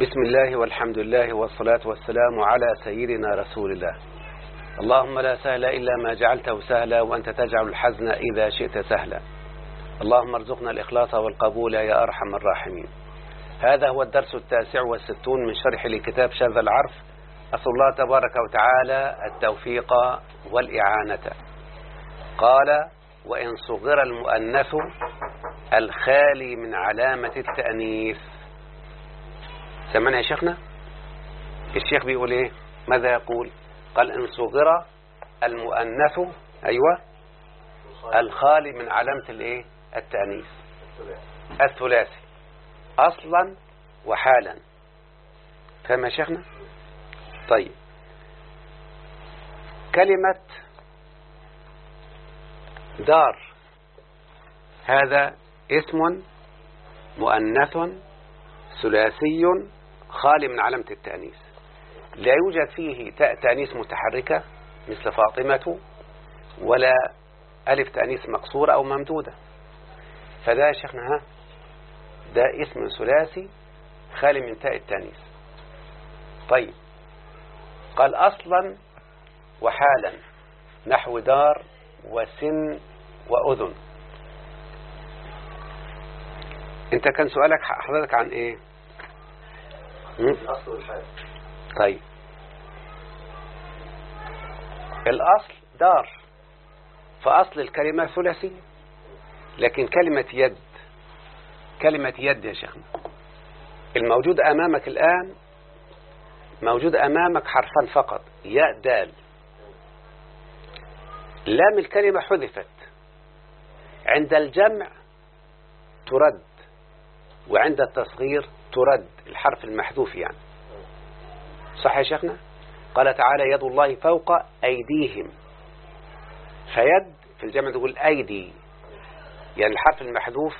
بسم الله والحمد لله والصلاة والسلام على سيدنا رسول الله. اللهم لا سهل إلا ما جعلته سهلا وأنت تجعل الحزن إذا شئت سهلا. اللهم ارزقنا الإخلاص والقبول يا أرحم الراحمين. هذا هو الدرس التاسع والستون من شرح لكتاب شاذ العرف. أسأل الله تبارك وتعالى التوفيق والإعانة. قال وإن صغر المؤنث الخالي من علامة التأنيث سمعنا يا شيخنا؟ الشيخ بيقول إيه؟ ماذا يقول؟ قال إن صغر المؤنث أيوة الخالي من علامة الإيه؟ التأنيث. الثلاثي. أصلا وحالا. فما يا شيخنا؟ طيب. كلمة دار. هذا اسم مؤنث ثلاثي خالي من علامة التأنيث. لا يوجد فيه تاء تأنيث متحركة مثل فاطمة ولا ألف تأنيث مقصورة أو ممدودة. فده يا شيخنا ها ده اسم ثلاثي خالي من تاء التأنيث. طيب قال أصلا وحالا نحو دار وسن وأذن. أنت كان سؤالك حضرتك عن إيه؟ والحال. طيب. الأصل دار فأصل الكلمة ثلاثية. لكن كلمة يد كلمة يد يا شيخنا الموجود أمامك الآن موجود أمامك حرفان فقط ياء دال. لام الكلمة حذفت. عند الجمع ترد وعند التصغير ترد الحرف المحذوف يعني. صح يا شيخنا؟ قال تعالى يد الله فوق أيديهم. فيد في الجمع تقول أيدي. يعني الحرف المحذوف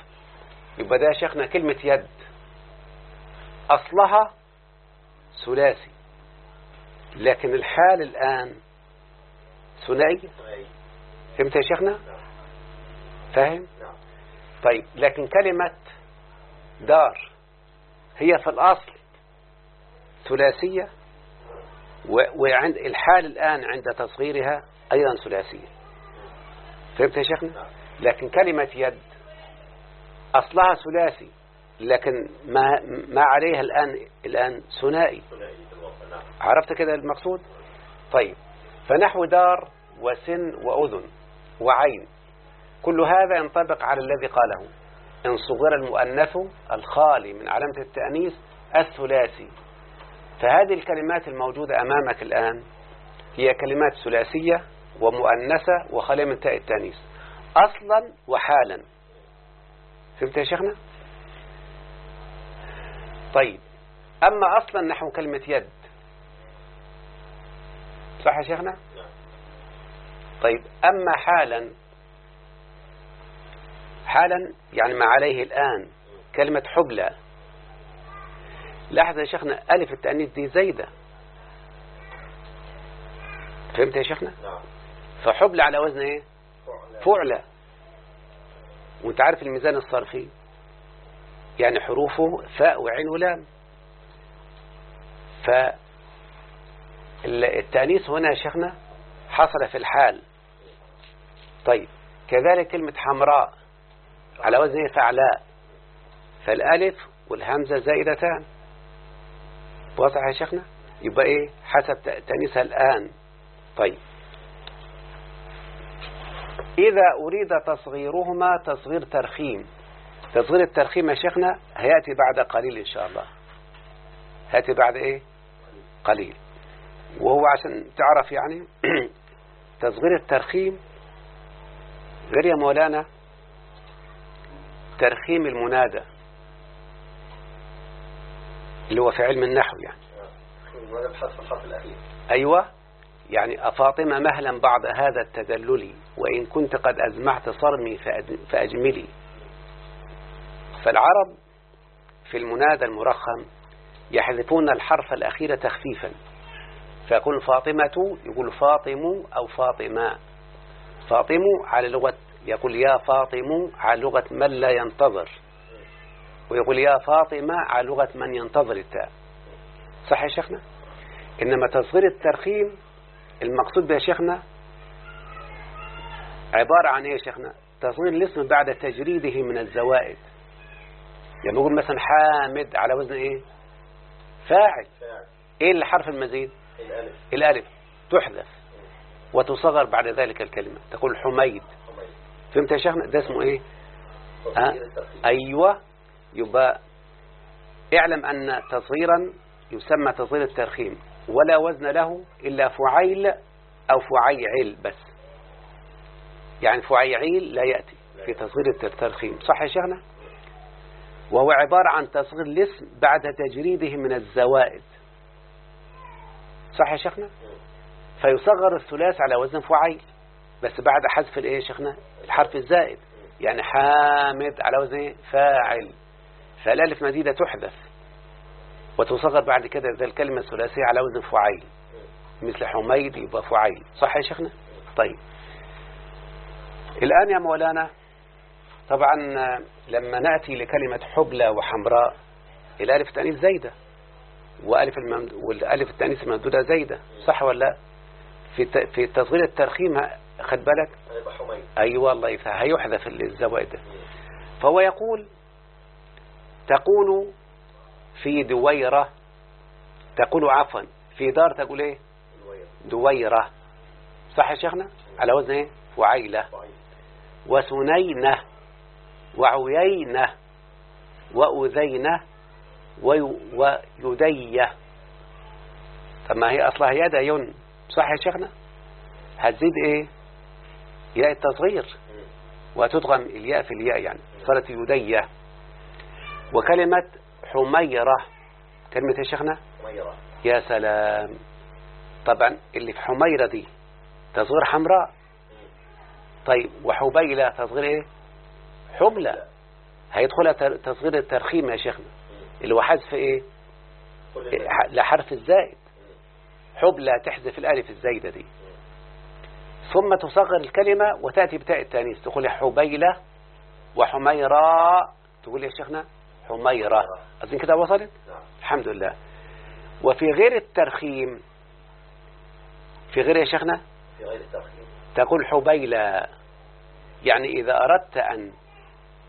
يبقى ده يا شيخنا كلمة يد. أصلها ثلاثي. لكن الحال الآن ثنائي. فهمت يا شيخنا؟ فاهم؟ طيب لكن كلمة دار هي في الأصل ثلاثية وعند الحال الآن عند تصغيرها أيضا ثلاثية. فهمت يا شيخنا؟ لكن كلمة يد أصلها ثلاثي لكن ما ما عليها الآن الآن ثنائي. عرفت كده المقصود؟ طيب فنحو دار وسن وأذن وعين كل هذا ينطبق على الذي قاله. إن صغر المؤنث الخالي من علامة التأنيث الثلاثي. فهذه الكلمات الموجودة أمامك الآن هي كلمات ثلاثية ومؤنثة وخالية من تاء التأنيث. أصلا وحالا. فهمت يا شيخنا؟ طيب. أما أصلا نحو كلمة يد. صح يا شيخنا؟ طيب. أما حالا حالا يعني ما عليه الآن كلمة حبلى لاحظ يا شيخنا ألف التأنيث دي زايدة. فهمت يا شيخنا؟ فحبلى على وزن إيه؟ فعلى وأنت عارف الميزان الصرفي؟ يعني حروفه فاء وعين ولام. فالتأنيث هنا يا شيخنا حصل في الحال. طيب كذلك كلمة حمراء. على وزن فعلاء. فالألف والهمزة زائدتان. واضح يا شيخنا؟ يبقى إيه؟ حسب تأنيثها الآن. طيب. إذا أريد تصغيرهما تصغير ترخيم. تصغير الترخيم يا شيخنا هيأتي بعد قليل إن شاء الله. هيأتي بعد إيه؟ قليل. وهو عشان تعرف يعني. تصغير الترخيم. غير يا مولانا ترخيم المنادى اللي هو في علم النحو يعني. الحرف الأخير أيوة يعني أفاطمة مهلا بعد هذا التدلل وإن كنت قد أزمعت صرمي فأجملي. فالعرب في المنادى المرخم يحذفون الحرف الأخير تخفيفا. فيقول فاطمة يقول فاطم أو فاطمة. فاطم على لغة يقول يا فاطم على لغة من لا ينتظر. ويقول يا فاطمة على لغة من ينتظر التاء. صح يا شيخنا؟ إنما تصغير الترخيم المقصود به يا شيخنا عبارة عن إيه يا شيخنا؟ تصغير الاسم بعد تجريده من الزوائد. يعني نقول مثلا حامد على وزن إيه؟ فاعل. إيه اللي حرف المزيد؟ الألف. الألف. تحذف. وتصغر بعد ذلك الكلمة. تقول حميد. فهمت يا شيخنا؟ ده اسمه؟ تصغير الترخيم أيوة. يبقى اعلم أن تصغيرا يسمى تصغير الترخيم ولا وزن له إلا فعيل أو فعيعيل بس. يعني فعيعيل لا يأتي في تصغير الترخيم صح يا شيخنا؟ وهو عبارة عن تصغير الاسم بعد تجريده من الزوائد. صح يا شيخنا؟ فيصغر الثلاث على وزن فعيل. بس بعد حذف الإيه يا شيخنا؟ الحرف الزائد. يعني حامد على وزن إيه؟ فاعل. فالالف مزيدة تحذف. وتصغر بعد كده ذا الكلمة الثلاثية على وزن فعيل. مثل حميد يبقى فعيل. صح يا شيخنا؟ طيب. الآن يا مولانا طبعا لما نأتي لكلمة حبلى وحمراء الألف التأنيث زايدة. وألف الممد... والألف التأنيث الممدودة زايدة. صح ولا لا؟ في. في تصغير الترخيم خد بالك؟ حميد. أيوة الله هيحذف الزوائد. فهو يقول تقول في دويرة تقول عفوا. في دار تقول إيه؟ دويرة. صح يا شيخنا؟ على وزن إيه؟ فعيل وسنينة وعيينة وأذينة وي- ويدية. طب ما هي أصلها يدين صح يا شيخنا؟ هتزيد إيه؟ ياء التصغير وتدغم الياء في الياء يعني صارت يدية وكلمة حميرة كلمة يا شيخنا؟ حميرة. يا سلام. طبعا اللي في حميرة دي تصغير حمراء. طيب وحبيلة تصغير إيه؟ حبلى هيدخلها تصغير الترخيم يا شيخنا. اللي هو حذف إيه؟ لحرف الزائد حبلى تحذف الألف الزايدة دي. ثم تصغر الكلمة وتأتي بتاء التانيث. تقول حبيلة وحميراء تقول يا شيخنا حميرة. أظن كده وصلت؟ نعم. الحمد لله. وفي غير الترخيم في غير يا شيخنا؟ في غير الترخيم. تقول حبيلة. يعني إذا أردت أن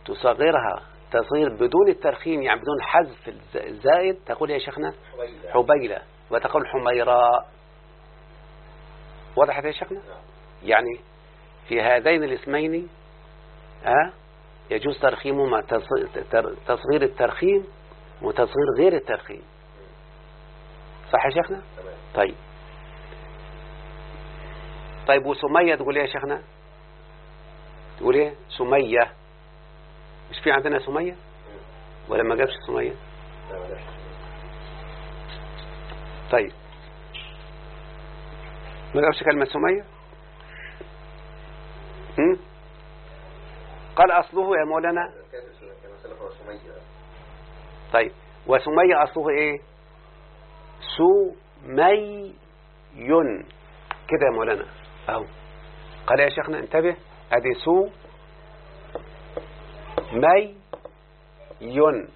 تصغرها تصغير بدون الترخيم يعني بدون حذف الز- الزائد تقول يا شيخنا حميدة حبيلة. وتقول حميراء وضحت يا شيخنا؟ نعم. يعني في هذين الاسمين أه يجوز ترخيمهما تص- تر- تصغير الترخيم وتصغير غير الترخيم. صح يا شيخنا؟ طيب. طيب وسمية تقول إيه يا شيخنا؟ تقول إيه؟ سمية. مش في عندنا سمية؟ ولا ما جابش سمية؟ طيب. ما جابش كلمة سمية؟ قال أصله يا مولانا. طيب وسمية أصله إيه؟ سمي كده يا مولانا. أهو. قال يا شيخنا انتبه أدي سو مي ين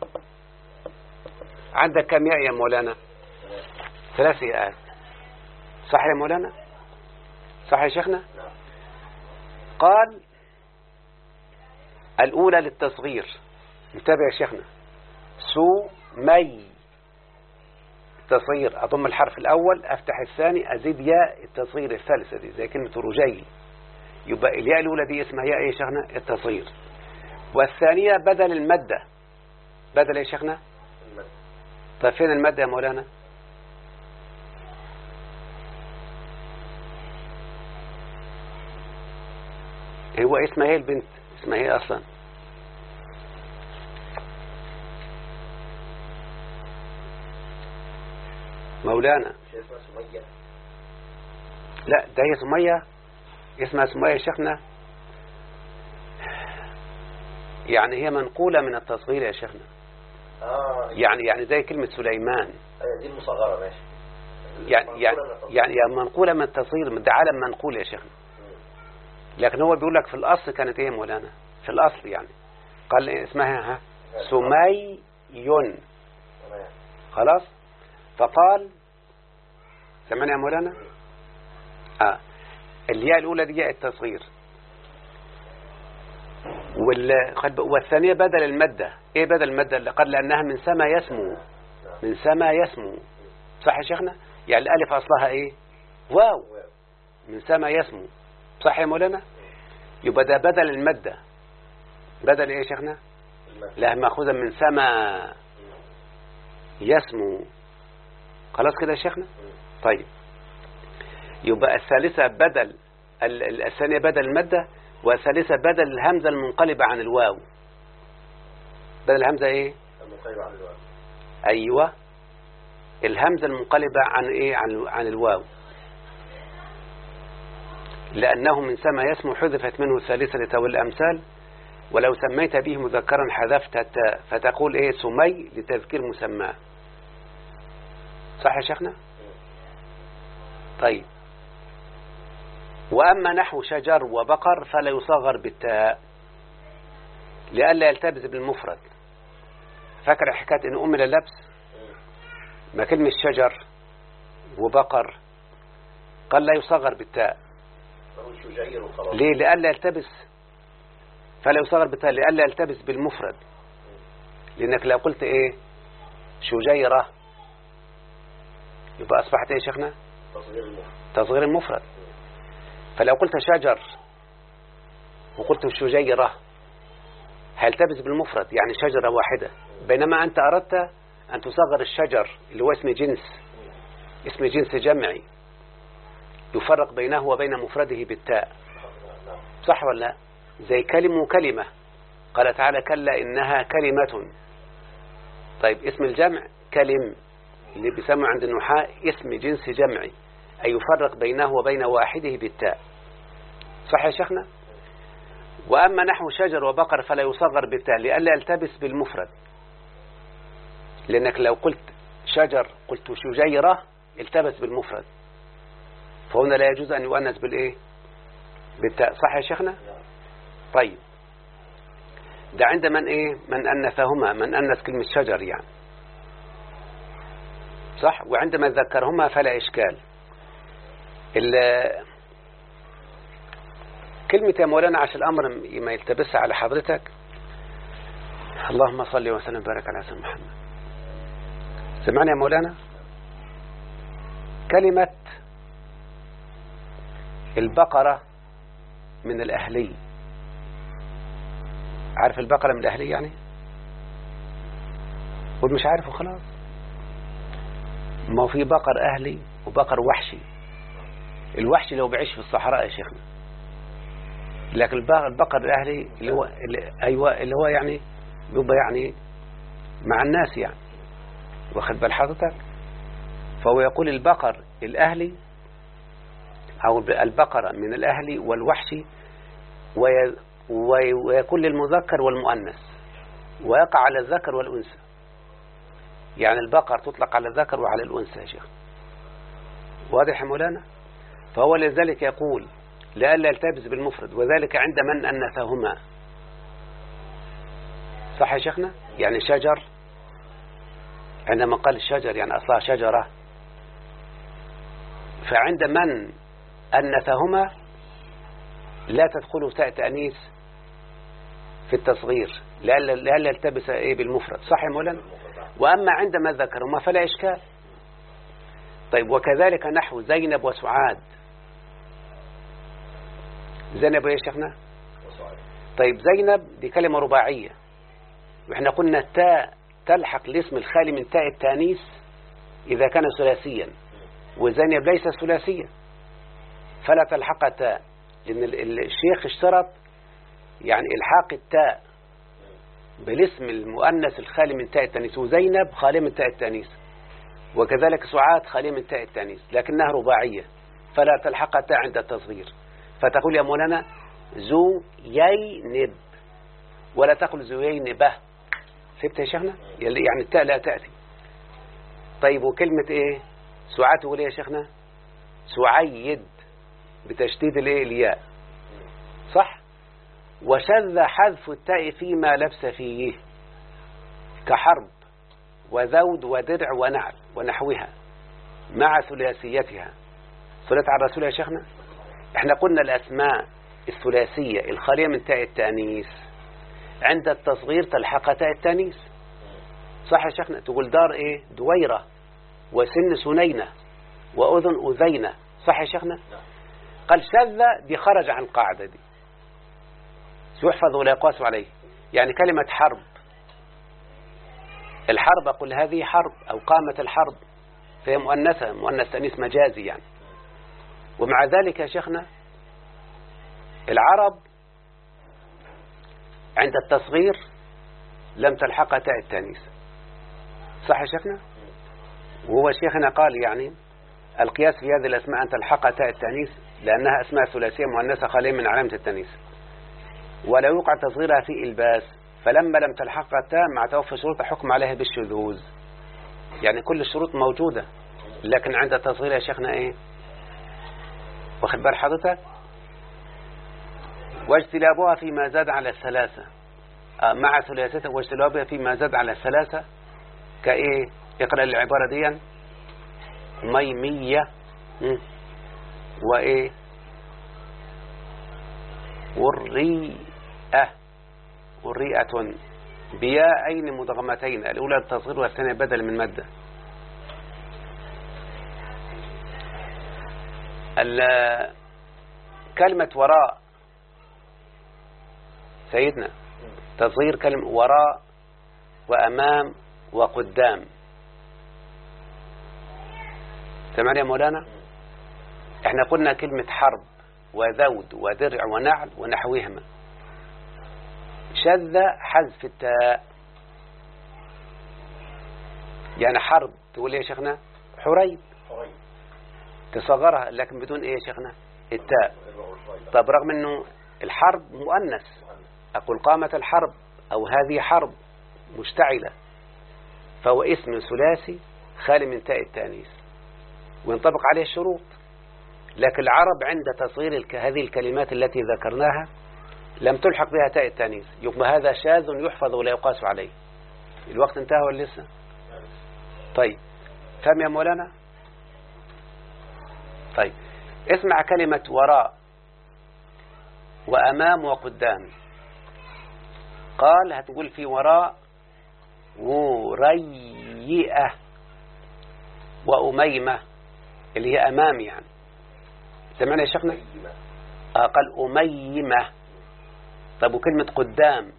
عندك كم يا مولانا؟ ثلاث ياءات. صح يا مولانا؟ صح يا شيخنا؟ قال الأولى للتصغير. انتبه يا شيخنا. سو مي. تصغير. أضم الحرف الأول أفتح الثاني أزيد ياء التصغير الثالثة دي زي كلمة رجيل. يبقى الياء الأولى دي اسمها ياء إيه يا شيخنا؟ التصغير. والثانية بدل المادة. بدل يا شيخنا؟ طيب فين المادة يا مولانا؟ هو اسمها إيه البنت اسمها إيه أصلا؟ مولانا. لا ده هي سمية. اسمها سمية يا شيخنا. يعني هي منقولة من التصغير يا شيخنا. آه. يعني يعني زي كلمة سليمان. أيوة دي المصغرة ماشي. يعني يعني يعني يعني منقولة من التصغير من ده عالم منقول يا شيخنا. لكن هو بيقول لك في الأصل كانت يا مولانا؟ في الأصل يعني. قال إيه اسمها ها؟ سمي خلاص؟ فقال سمعنا يا مولانا؟ آه. الياء الأولى دي ياء التصغير. والثانية بدل المادة. إيه بدل المادة اللي قال لأنها من سما يسمو. من سما يسمو. صح يا شيخنا؟ يعني الألف أصلها إيه؟ واو. من سما يسمو. صح يا مولانا؟ يبقى ده بدل المادة. بدل إيه يا شيخنا؟ لا مأخوذة من سما يسمو. خلاص كده يا شيخنا؟ طيب. يبقى الثالثة بدل ال- ال- الثانية بدل المادة والثالثة بدل الهمزة المنقلبة عن الواو. بدل الهمزة إيه؟ المقيم عن الواو. أيوه. الهمزة المنقلبة عن إيه؟ عن عن الواو. لأنه من سما يسمو حذفت منه الثالثة لتول الأمثال ولو سميت به مذكرا حذفت التاء فتقول إيه؟ سمي لتذكير مسماه صح يا شيخنا؟ طيب. وأما نحو شجر وبقر فلا يصغر بالتاء لئلا يلتبس بالمفرد. فاكر حكاية إن أم اللبس ما كلمة شجر وبقر قال لا يصغر بالتاء. ليه؟ لئلا يلتبس. فلا يصغر بالتاء لئلا يلتبس بالمفرد. لأنك لو قلت إيه؟ شجيرة. يبقى أصبحت إيه يا شيخنا؟ تصغير المفرد تصغير المفرد. فلو قلت شجر وقلت شجيرة هيلتبس بالمفرد يعني شجرة واحدة. بينما أنت أردت أن تصغر الشجر اللي هو اسم جنس اسم جنس جمعي. يفرق بينه وبين مفرده بالتاء. صح ولا لا؟ زي كلم وكلمة قال تعالى كلا إنها كلمة. طيب اسم الجمع كلم. اللي بيسمى عند النحاة اسم جنس جمعي. أي يفرق بينه وبين واحدة بالتاء. صح يا شيخنا؟ وأما نحو شجر وبقر فلا يصغر بالتاء لئلا يلتبس بالمفرد. لأنك لو قلت شجر قلت شجيرة التبس بالمفرد. فهنا لا يجوز أن يؤنس بالإيه؟ بالتاء صح يا شيخنا؟ طيب. ده عند من إيه؟ من أنثهما من أنث كلمة شجر يعني. صح؟ وعندما ذكرهما فلا إشكال. ال- كلمة يا مولانا عشان الأمر ما يلتبس على حضرتك. اللهم صل وسلم وبارك على سيدنا محمد. سمعنا يا مولانا؟ كلمة البقرة من الأهلي. عارف البقرة من الأهلي يعني؟ قول مش عارف وخلاص ما هو في بقر أهلي وبقر وحشي. الوحشي لو بيعيش في الصحراء يا شيخنا. لكن البقر الأهلي اللي هو اللي أيوة اللي هو يعني بيبقى يعني مع الناس يعني. واخد بال حضرتك؟ فهو يقول البقر الأهلي أو البقرة من الأهلي والوحشي وي وي- ويكون للمذكر والمؤنث. ويقع على الذكر والأنثى. يعني البقر تطلق على الذكر وعلى الأنثى يا شيخ. واضح مولانا؟ فهو لذلك يقول لئلا يلتبس بالمفرد وذلك عند من أنثهما. صح يا شيخنا؟ يعني شجر. عندما قال الشجر يعني أصلها شجرة. فعند من أنثهما لا تدخل تاء تأنيث في التصغير لئلا لئلا يلتبس إيه بالمفرد صح يا مولانا؟ وأما عندما ذكرهما فلا إشكال. طيب وكذلك نحو زينب وسعاد. زينب إيه يا شيخنا؟ طيب زينب دي كلمة رباعية. وإحنا قلنا التاء تلحق الاسم الخالي من تاء التانيث إذا كان ثلاثيا. وزينب ليس ثلاثيا فلا تلحق تاء لأن ال- ال- الشيخ اشترط يعني إلحاق التاء بالاسم المؤنث الخالي من تاء التانيث وزينب خالية من تاء التانيث وكذلك سعاد خالية من تاء التانيث لكنها رباعية فلا تلحق تاء عند التصغير. فتقول يا مولانا زو يينب ولا تقل زوينبه فهمت يا شيخنا؟ يعني التاء لا تأتي. طيب وكلمة إيه؟ سعاد تقول إيه يا شيخنا؟ سعيد. بتشديد الايه الياء صح؟ وشذ حذف التاء فيما لبس فيه كحرب وذود ودرع ونعل ونحوها مع ثلاثيتها. صلت على الرسول يا شيخنا؟ إحنا قلنا الأسماء الثلاثية الخالية من تاء التأنيث. عند التصغير تلحق تاء التأنيث. صح يا شيخنا؟ تقول دار إيه؟ دويرة وسن سنينة وأذن أذينة. صح يا شيخنا؟ قال شذ دي خرج عن القاعدة دي. يحفظ ولا يقاس عليه. يعني كلمة حرب. الحرب أقول هذه حرب أو قامت الحرب. فهي مؤنثة مؤنث تأنيث مجازي يعني. ومع ذلك يا شيخنا العرب عند التصغير لم تلحقها تاء التأنيث. صح يا شيخنا؟ وهو شيخنا قال يعني القياس في هذه الأسماء أن تلحقها تاء التأنيث لأنها أسماء ثلاثية مؤنثة خالية من علامة التانيث. ولا يوقع تصغيرها في إلباس فلما لم تلحقها التاء مع توفي شروط حكم عليها بالشذوذ. يعني كل الشروط موجودة لكن عند تصغير يا شيخنا إيه؟ واخد بال حضرتك؟ واجتلابها فيما زاد على الثلاثة آه، مع ثلاثة واجتلابها فيما زاد على الثلاثة كإيه؟ اقرأ العبارة دي ميمية. وإيه؟ والريئة. والريئة بياءين مدغمتين الأولى التصغير والثانية بدل من مادة. كلمة وراء. سيدنا تصغير كلمة وراء وأمام وقدام. سمعني يا مولانا؟ إحنا قلنا كلمة حرب وذود ودرع ونعل ونحوهما. شذ حذف التاء. يعني حرب. تقول إيه يا شيخنا؟ حريب. تصغرها لكن بدون إيه يا شيخنا؟ التاء. طب رغم إنه الحرب مؤنث. أقول قامت الحرب أو هذه حرب مشتعلة. فهو اسم ثلاثي خالي من تاء التانيث. وينطبق عليه الشروط لكن العرب عند تصغير هذه الكلمات التي ذكرناها لم تلحق بها تاء التانيث. يبقى هذا شاذ يحفظ ولا يقاس عليه. الوقت انتهى ولا لسه؟ طيب. فهم يا مولانا؟ طيب. اسمع كلمة وراء. وأمام وقدام. قال هتقول في وراء. وريئة. وأميمة. اللي هي أمام يعني. سمعنا يا شيخنا؟ آه قال أميمة. طب وكلمة قدام؟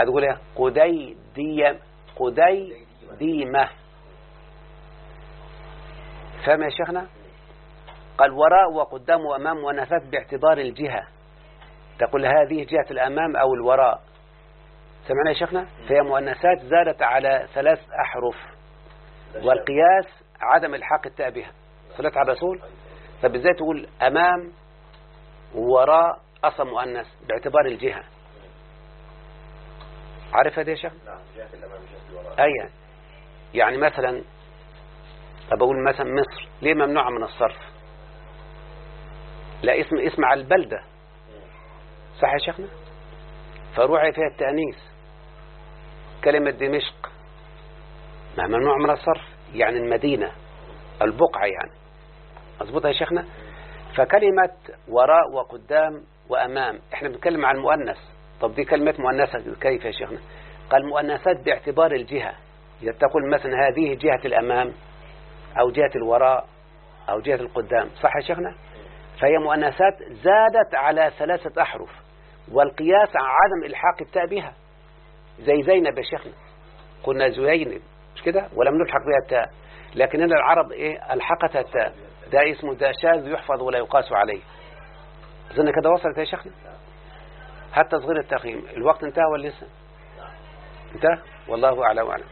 هتقول إيه؟ قدي دي قدي ديمة فاهم يا شيخنا؟ قال وراء وقدام وأمام ونفت باعتبار الجهة. تقول هذه جهة الأمام أو الوراء. سمعنا يا شيخنا؟ فهي مؤنثات زادت على ثلاث أحرف. والقياس عدم الحاق بها صلت على الرسول؟ طب إزاي تقول أمام ووراء أصلا مؤنث باعتبار الجهة. عارف هذا يا شيخ؟ نعم جهة الأمام جهة الوراء. أي. يعني مثلا طب أقول مثلا مصر ليه ممنوعة من الصرف؟ لا اسم اسم على البلدة. صح يا شيخنا؟ فروعي فيها التأنيث كلمة دمشق ما ممنوع من الصرف يعني المدينة البقعة يعني. مظبوط يا شيخنا. فكلمة وراء وقدام وأمام. إحنا بنتكلم عن المؤنث. طب دي كلمة مؤنثة كيف يا شيخنا؟ قال مؤنثات باعتبار الجهة. إذا تقول مثلا هذه جهة الأمام أو جهة الوراء أو جهة القدام. صح يا شيخنا؟ فهي مؤنثات زادت على ثلاثة أحرف. والقياس عدم إلحاق التاء بها. زي زينب يا شيخنا. قلنا زينب. مش كده؟ ولم نلحق بها التاء. لكن هنا العرب إيه؟ ألحقتها التاء. ده اسمه ده شاذ يحفظ ولا يقاس عليه. أظن كده وصلت يا شيخنا حتى صغير التقييم. الوقت انتهى ولا لسه؟ انتهى؟ والله أعلى وأعلم.